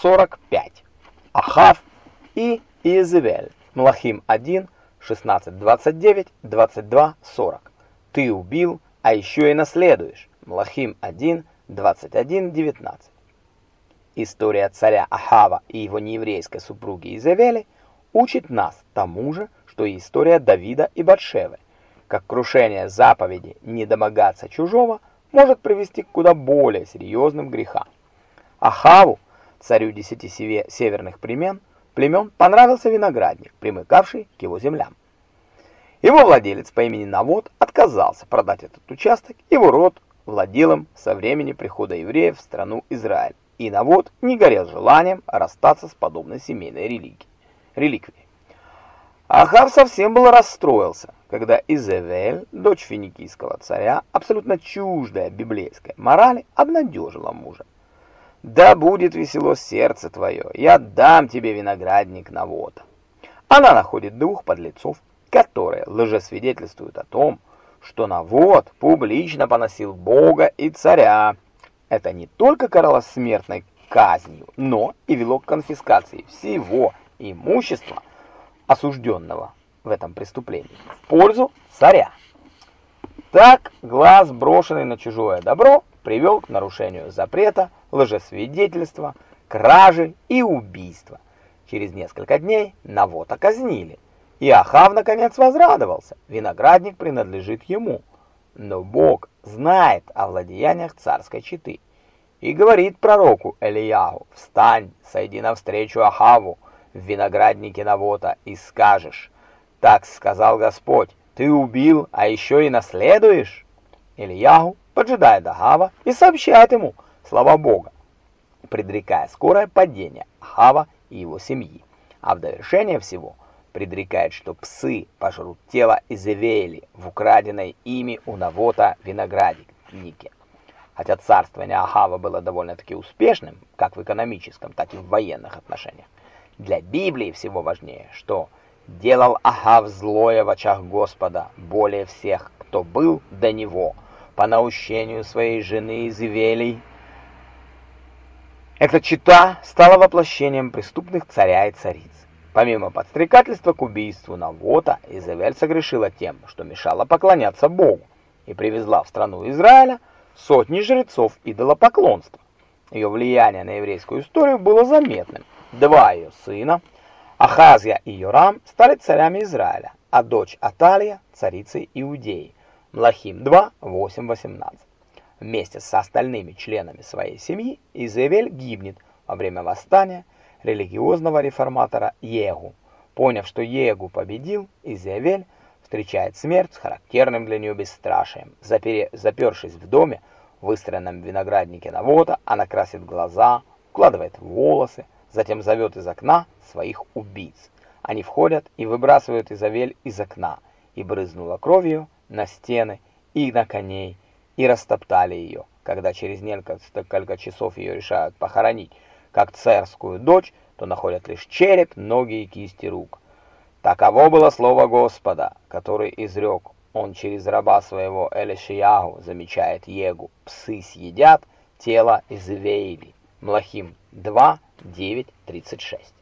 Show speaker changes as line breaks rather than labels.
45. Ахав и Иезевель. Млахим 1, 16, 29, 22, 40. Ты убил, а еще и наследуешь. Млахим 1, 21, 19. История царя Ахава и его нееврейской супруги Изавели учит нас тому же, что и история Давида и Батшевы. Как крушение заповеди «не домогаться чужого» может привести к куда более серьезным грехам. Ахаву, царю десяти северных племен, племен понравился виноградник, примыкавший к его землям. Его владелец по имени Навод отказался продать этот участок, его род владел им со времени прихода евреев в страну Израиль и Навод не горел желанием расстаться с подобной семейной религией, реликвией. Ахав совсем был расстроился, когда Изевель, дочь финикийского царя, абсолютно чуждая библейской морали, обнадежила мужа. «Да будет весело сердце твое, я дам тебе виноградник Навода». Она находит двух подлецов, которые лжесвидетельствуют о том, что Навод публично поносил Бога и царя, это не только каралось смертной казнью, но и вело к конфискации всего имущества осужденного в этом преступлении в пользу царя. Так глаз, брошенный на чужое добро, привел к нарушению запрета, лжесвидетельства, кражи и убийства. Через несколько дней Навота казнили, и Ахав наконец возрадовался, виноградник принадлежит ему. Но Бог знает о владеяниях царской четы. И говорит пророку Элияху, «Встань, сойди навстречу Ахаву в винограднике Навота и скажешь, так сказал Господь, ты убил, а еще и наследуешь?» Ильяху поджидает Ахава и сообщает ему слова Бога, предрекая скорое падение Ахава и его семьи. А в довершение всего предрекает, что псы пожрут тело Изевели в украденной ими у Навота винограднике. Хотя царствование Ахава было довольно-таки успешным, как в экономическом, так и в военных отношениях, для Библии всего важнее, что делал Ахав злое в очах Господа более всех, кто был до него, по наущению своей жены Изевелей. Эта чита стала воплощением преступных царя и цариц. Помимо подстрекательства к убийству Навота, Изавель согрешила тем, что мешала поклоняться Богу, и привезла в страну Израиля сотни жрецов идолопоклонства. Ее влияние на еврейскую историю было заметным. Два ее сына, Ахазия и Йорам, стали царями Израиля, а дочь Аталия – царицей Иудеи. Млахим 2, 8, 18. Вместе с остальными членами своей семьи Изавель гибнет во время восстания религиозного реформатора Егу. Поняв, что Егу победил, Изавель встречает смерть с характерным для нее бесстрашием. Запершись в доме, выстроенном в винограднике Навота, она красит глаза, укладывает волосы, затем зовет из окна своих убийц. Они входят и выбрасывают Изавель из окна, и брызнула кровью на стены и на коней, и растоптали ее. Когда через несколько часов ее решают похоронить, как царскую дочь, то находят лишь череп, ноги и кисти рук. Таково было слово Господа, который изрек он через раба своего Элишиягу замечает Егу. Псы съедят тело Извеили. Млахим 2, 9, 36.